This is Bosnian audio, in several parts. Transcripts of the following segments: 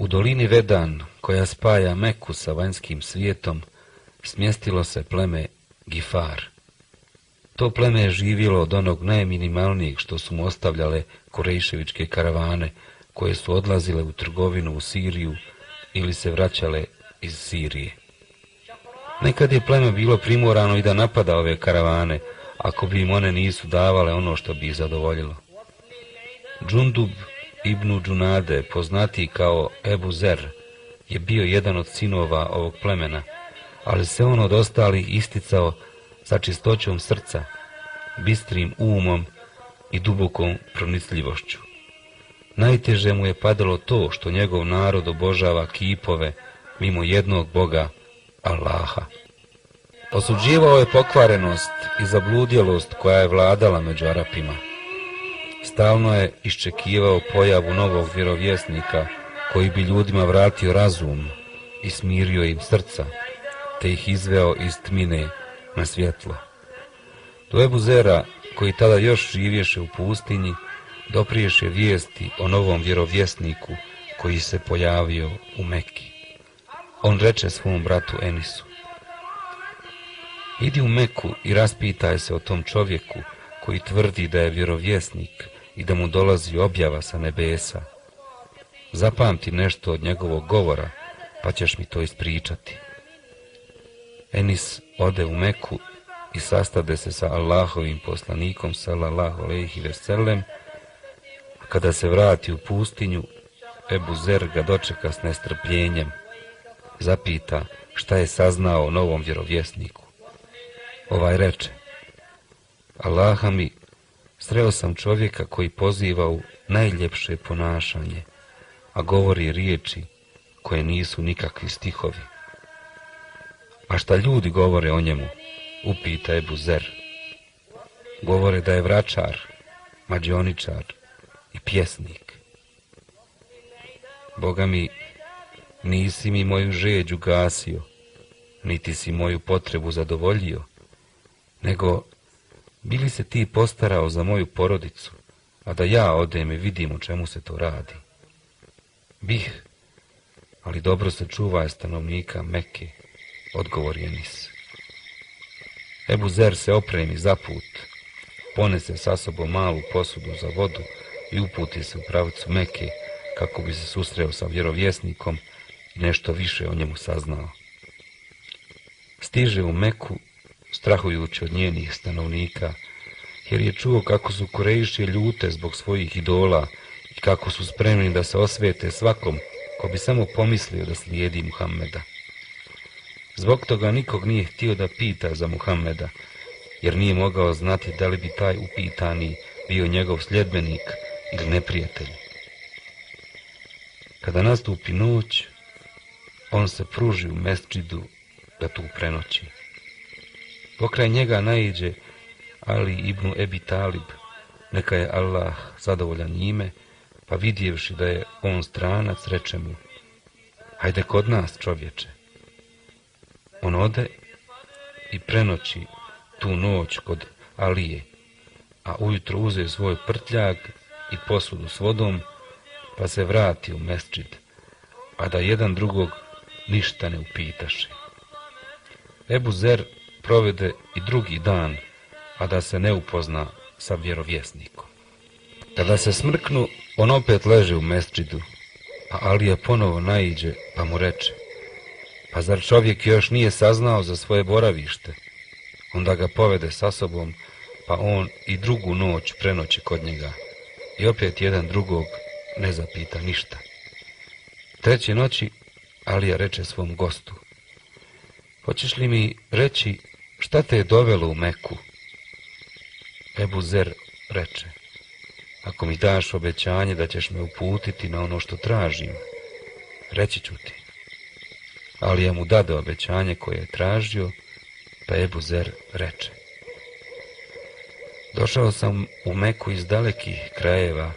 U dolini Vedan, koja spaja Meku sa vanjskim svijetom, smjestilo se pleme Gifar. To pleme je živjelo od onog najminimalnijeg što su mu ostavljale korejševičke karavane, koje su odlazile u trgovinu u Siriju ili se vraćale iz Sirije. Nekad je pleme bilo primorano i da napada ove karavane, ako bi im one nisu davale ono što bi ih zadovoljilo. Džundub ibn Džunade, poznati kao Ebu Zer, je bio jedan od sinova ovog plemena, ali se on od ostalih isticao sa čistoćom srca, bistrim umom i dubokom pronicljivošću. Najteže mu je padalo to što njegov narod obožava kipove mimo jednog Boga, Allaha. Osuđivao je pokvarenost i zabludjelost koja je vladala među Arapima. Stalno je iščekivao pojavu novog vjerovjesnika koji bi ljudima vratio razum i smirio im srca, te ih izveo iz tmine na svjetlo. Do Ebuzera, koji tada još živješe u pustinji, dopriješe vijesti o novom vjerovjesniku koji se pojavio u Mekki. On reče svom bratu Enisu, Idi u Meku i raspitaj se o tom čovjeku koji tvrdi da je vjerovjesnik i da mu dolazi objava sa nebesa. Zapamti nešto od njegovog govora, pa ćeš mi to ispričati. Enis ode u Meku i sastade se sa Allahovim poslanikom, sallallahu alaihi veselem, a kada se vrati u pustinju, Ebu Zer ga dočeka s nestrpljenjem. Zapita šta je saznao o novom vjerovjesniku. Ovaj reče, Allaha mi, sreo sam čovjeka koji poziva u najljepše ponašanje, a govori riječi koje nisu nikakvi stihovi. A šta ljudi govore o njemu, upita je Buzer. Govore da je vračar, mađioničar i pjesnik. Boga mi, nisi mi moju žeđu gasio, niti si moju potrebu zadovoljio, nego bili se ti postarao za moju porodicu, a da ja odem i vidim u čemu se to radi. Bih, ali dobro se čuvaj stanovnika Mekke, odgovor je nis. Ebu Zer se opremi za put, ponese sa sobom malu posudu za vodu i uputi se u pravicu Mekke kako bi se susreo sa vjerovjesnikom i nešto više o njemu saznao. Stiže u Meku strahujući od njenih stanovnika, jer je čuo kako su korejišće ljute zbog svojih idola i kako su spremni da se osvete svakom ko bi samo pomislio da slijedi Muhammeda. Zbog toga nikog nije htio da pita za Muhammeda, jer nije mogao znati da li bi taj upitani bio njegov sljedbenik ili neprijatelj. Kada nastupi noć, on se pruži u mesčidu da tu prenoći. Pokraj njega naiđe Ali ibn Ebi Talib, neka je Allah zadovoljan njime, pa vidjevši da je on stranac, reče mu, hajde kod nas čovječe. On ode i prenoći tu noć kod Alije, a ujutro uze svoj prtljag i posudu s vodom, pa se vrati u mesčid, a da jedan drugog ništa ne upitaše. Ebu Zer provede i drugi dan, a da se ne upozna sa vjerovjesnikom. Kada se smrknu, on opet leže u mesčidu, a Alija ponovo naiđe pa mu reče, pa zar čovjek još nije saznao za svoje boravište? Onda ga povede sa sobom, pa on i drugu noć prenoći kod njega i opet jedan drugog ne zapita ništa. Treće noći Alija reče svom gostu, hoćeš li mi reći šta te je dovelo u Meku? Ebu Zer reče, ako mi daš obećanje da ćeš me uputiti na ono što tražim, reći ću ti. Ali je mu dade obećanje koje je tražio, pa Ebu Zer reče. Došao sam u Meku iz dalekih krajeva,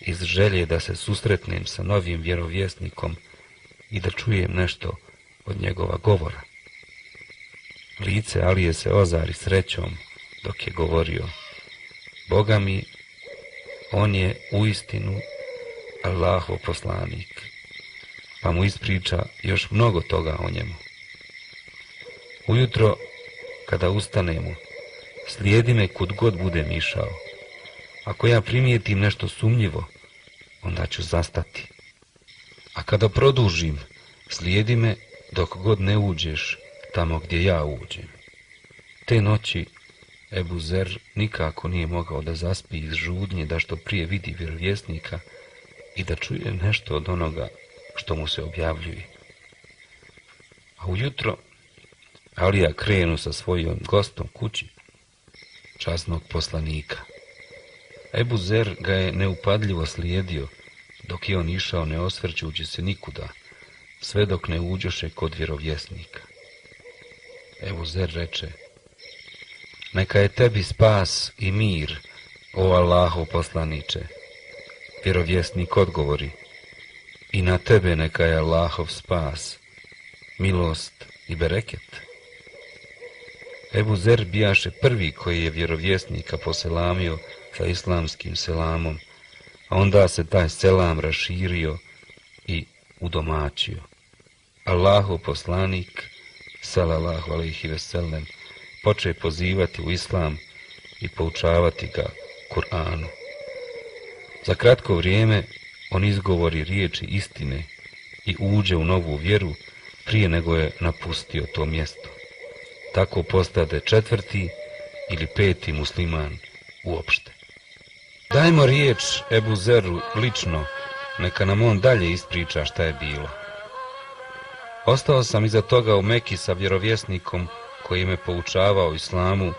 iz želje da se susretnem sa novim vjerovjesnikom i da čujem nešto od njegova govora. Lice Alije se ozari srećom dok je govorio. Boga mi, on je u istinu Allahov poslanik. pa mu ispriča još mnogo toga o njemu. Ujutro, kada ustanemo, slijedi me kud god bude išao. Ako ja primijetim nešto sumnjivo, onda ću zastati. A kada produžim, slijedi me dok god ne uđeš tamo gdje ja uđem. Te noći Ebu Zer nikako nije mogao da zaspi iz žudnje da što prije vidi vjerovjesnika i da čuje nešto od onoga što mu se objavljuje. A ujutro Alija krenu sa svojim gostom kući, časnog poslanika. Ebu Zer ga je neupadljivo slijedio, dok je on išao ne osvrćući se nikuda, sve dok ne uđoše kod vjerovjesnika. Ebu Zer reče, neka je tebi spas i mir, o Allaho poslaniče. Vjerovjesnik odgovori, i na tebe neka je Allahov spas, milost i bereket. Ebu Zer bijaše prvi koji je vjerovjesnika poselamio sa islamskim selamom, a onda se taj selam raširio i udomačio. Allahu poslanik, salallahu alaihi veselem, poče pozivati u islam i poučavati ga Kur'anu. Za kratko vrijeme on izgovori riječi istine i uđe u novu vjeru prije nego je napustio to mjesto. Tako postade četvrti ili peti musliman uopšte. Dajmo riječ Ebu Zeru lično, neka nam on dalje ispriča šta je bilo. Ostao sam iza toga u Meki sa vjerovjesnikom koji me poučavao islamu,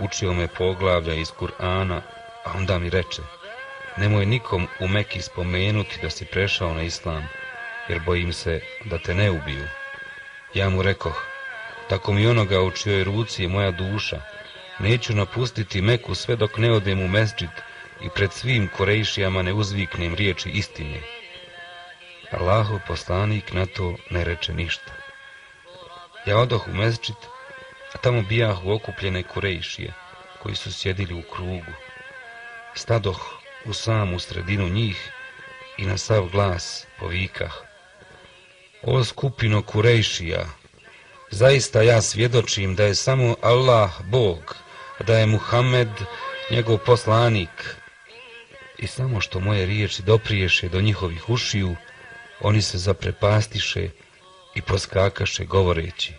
učio me poglavlja iz Kur'ana, a onda mi reče, nemoj nikom u Meki spomenuti da si prešao na islam, jer bojim se da te ne ubiju. Ja mu rekoh, tako mi onoga u čioj ruci je moja duša, neću napustiti Meku sve dok ne odem u mesđid i pred svim korejšijama ne uzviknem riječi istine. Allahov poslanik na to ne reče ništa. Ja odoh u mezčit, a tamo bijah u okupljene kurejšije, koji su sjedili u krugu. Stadoh u samu sredinu njih i na sav glas povikah. O skupino kurejšija, zaista ja svjedočim da je samo Allah Bog, da je Muhammed njegov poslanik. I samo što moje riječi dopriješe do njihovih ušiju, oni se zaprepastiše i poskakaše govoreći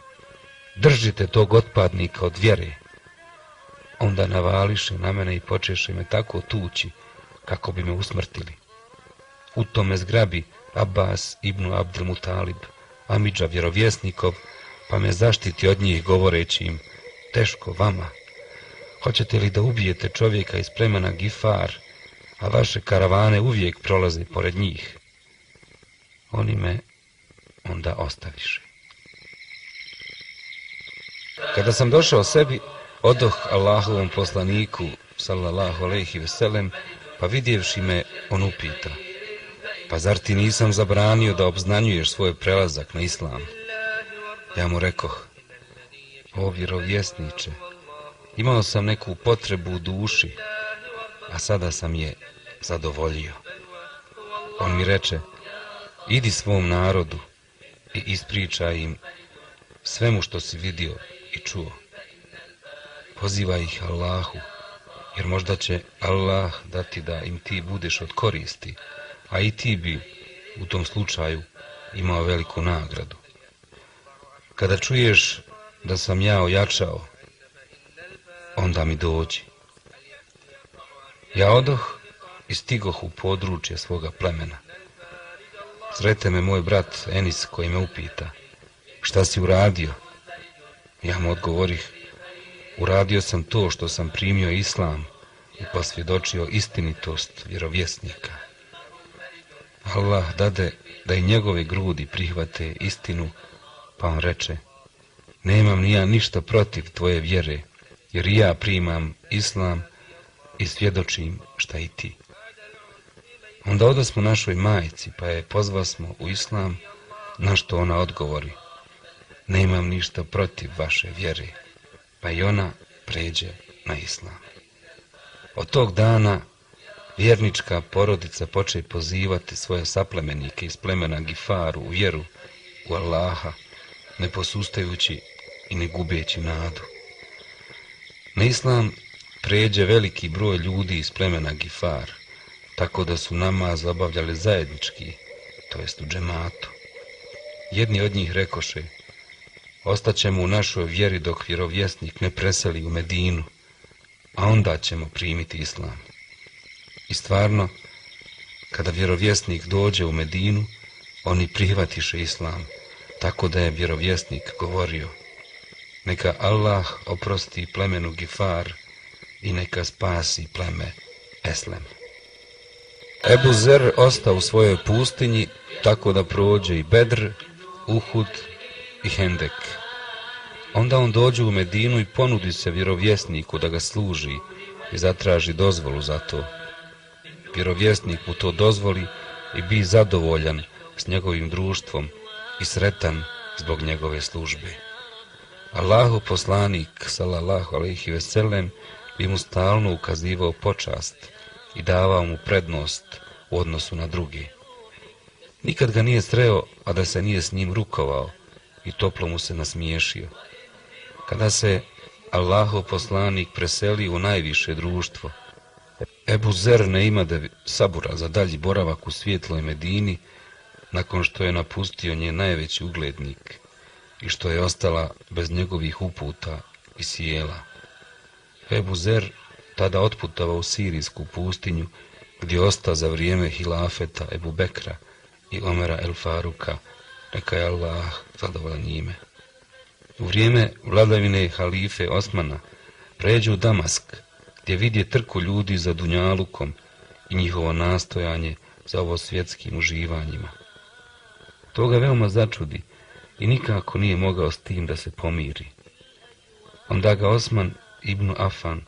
držite tog otpadnika od vjere. Onda navališe na mene i počeše me tako tući kako bi me usmrtili. U tome zgrabi Abbas ibn Abdul Mutalib, Amidža vjerovjesnikov, pa me zaštiti od njih govoreći im, teško vama, hoćete li da ubijete čovjeka iz plemena Gifar, a vaše karavane uvijek prolaze pored njih? Oni me onda ostaviše. Kada sam došao sebi, odoh Allahovom poslaniku, sallallahu alaihi veselem, pa vidjevši me, on upita, pa zar ti nisam zabranio da obznanjuješ svoj prelazak na islam? Ja mu rekoh, o vjerovjesniče, imao sam neku potrebu u duši, a sada sam je zadovoljio. On mi reče, idi svom narodu i ispričaj im svemu što si vidio i čuo. Pozivaj ih Allahu, jer možda će Allah dati da im ti budeš od koristi, a i ti bi u tom slučaju imao veliku nagradu. Kada čuješ da sam ja ojačao, onda mi dođi. Ja odoh i stigoh u područje svoga plemena. Srete me moj brat Enis koji me upita, šta si uradio? Ja mu odgovorih, uradio sam to što sam primio islam i posvjedočio istinitost vjerovjesnika. Allah dade da i njegove grudi prihvate istinu, pa on reče, nemam ni ja ništa protiv tvoje vjere, jer ja primam islam i svjedočim šta i ti. Onda odasmo našoj majici, pa je pozvao smo u islam, na što ona odgovori, nemam ništa protiv vaše vjere, pa i ona pređe na islam. Od tog dana vjernička porodica poče pozivati svoje saplemenike iz plemena Gifaru u vjeru u Allaha, ne posustajući i ne gubeći nadu. Na islam pređe veliki broj ljudi iz plemena Gifar, tako da su namaz obavljali zajednički, to jest u džematu. Jedni od njih rekoše, ostaćemo u našoj vjeri dok vjerovjesnik ne preseli u Medinu, a onda ćemo primiti islam. I stvarno, kada vjerovjesnik dođe u Medinu, oni prihvatiše islam, tako da je vjerovjesnik govorio, neka Allah oprosti plemenu Gifar i neka spasi pleme Eslem. Ebu Zer ostao u svojoj pustinji tako da prođe i Bedr, Uhud i Hendek. Onda on dođe u Medinu i ponudi se vjerovjesniku da ga služi i zatraži dozvolu za to. Vjerovjesnik mu to dozvoli i bi zadovoljan s njegovim društvom i sretan zbog njegove službe. Allahu poslanik, salallahu alaihi veselem, bi mu stalno ukazivao počast i davao mu prednost u odnosu na drugi. Nikad ga nije sreo, a da se nije s njim rukovao i toplo mu se nasmiješio. Kada se Allahov poslanik preseli u najviše društvo, Ebu Zer ne ima da sabura za dalji boravak u svjetloj Medini, nakon što je napustio nje najveći uglednik i što je ostala bez njegovih uputa i sjela. Ebu Zer tada otputava u Sirijsku pustinju, gdje osta za vrijeme hilafeta Ebu Bekra i Omera El Faruka, neka je Allah zadovoljan njime. U vrijeme vladavine halife Osmana pređe u Damask, gdje vidje trku ljudi za Dunjalukom i njihovo nastojanje za ovo svjetskim uživanjima. To ga veoma začudi i nikako nije mogao s tim da se pomiri. Onda ga Osman ibn Afan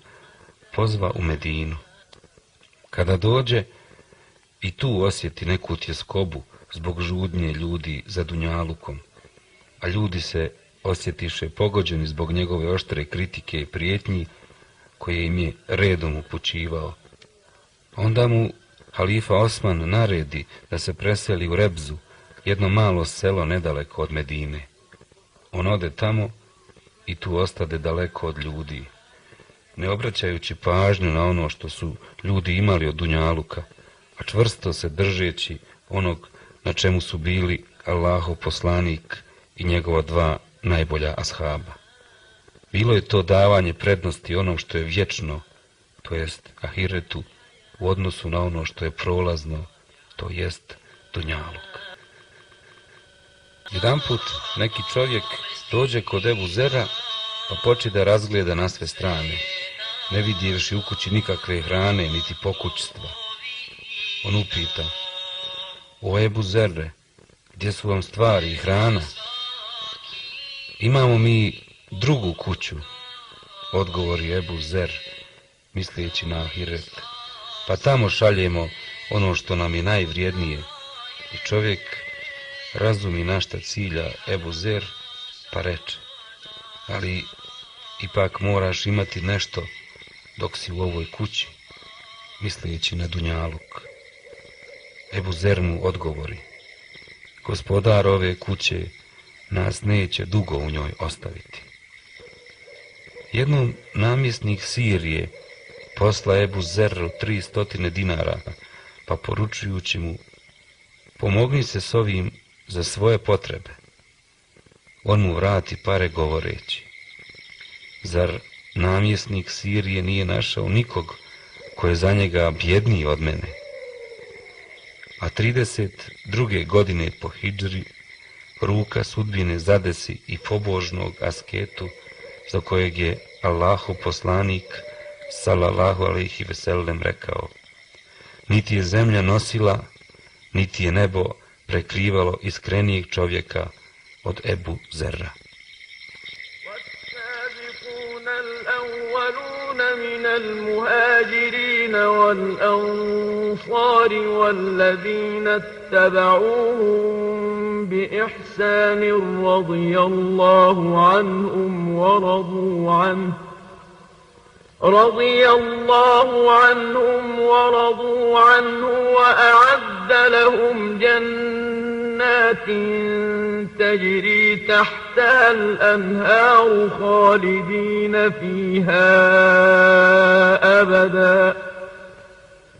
pozva u Medinu. Kada dođe i tu osjeti neku tjeskobu zbog žudnje ljudi za Dunjalukom, a ljudi se osjetiše pogođeni zbog njegove oštre kritike i prijetnji koje im je redom upućivao. Onda mu halifa Osman naredi da se preseli u Rebzu, jedno malo selo nedaleko od Medine. On ode tamo i tu ostade daleko od ljudi ne obraćajući pažnju na ono što su ljudi imali od Dunjaluka, a čvrsto se držeći onog na čemu su bili Allahov poslanik i njegova dva najbolja ashaba. Bilo je to davanje prednosti onom što je vječno, to jest ahiretu, u odnosu na ono što je prolazno, to jest Dunjaluk. Jedan put neki čovjek dođe kod Ebu Zera pa poče da razgleda na sve strane ne vidjevši u kući nikakve hrane, niti pokućstva. On upita, o Ebu Zerre, gdje su vam stvari i hrana? Imamo mi drugu kuću, odgovori Ebu Zer, misleći na Ahiret. Pa tamo šaljemo ono što nam je najvrijednije. I čovjek razumi našta cilja Ebu Zer, pa reče, ali ipak moraš imati nešto dok si u ovoj kući, misleći na Dunjaluk. Ebu Zermu odgovori, gospodar ove kuće nas neće dugo u njoj ostaviti. Jednom namjesnik Sirije posla Ebu Zerru tri stotine dinara, pa poručujući mu, pomogni se s ovim za svoje potrebe. On mu vrati pare govoreći, zar namjesnik Sirije nije našao nikog ko je za njega bjedniji od mene. A 32. godine po Hidžri ruka sudbine zadesi i pobožnog asketu za kojeg je Allahu poslanik sallallahu alaihi veselem rekao niti je zemlja nosila niti je nebo prekrivalo iskrenijeg čovjeka od Ebu Zerra. المهاجرين والأنصار والذين اتبعوهم بإحسان رضي الله عنهم ورضوا عنه رضي الله عنهم ورضوا عنه وأعد لهم جنات تجري تحتها الأنهار خالدين فيها أبدا.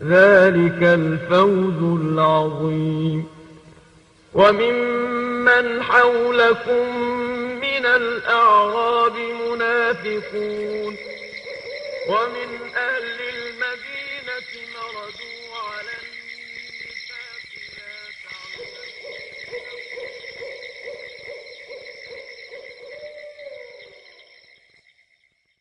ذلك الفوز العظيم. وممن حولكم من الأعراب منافقون. ومن أهل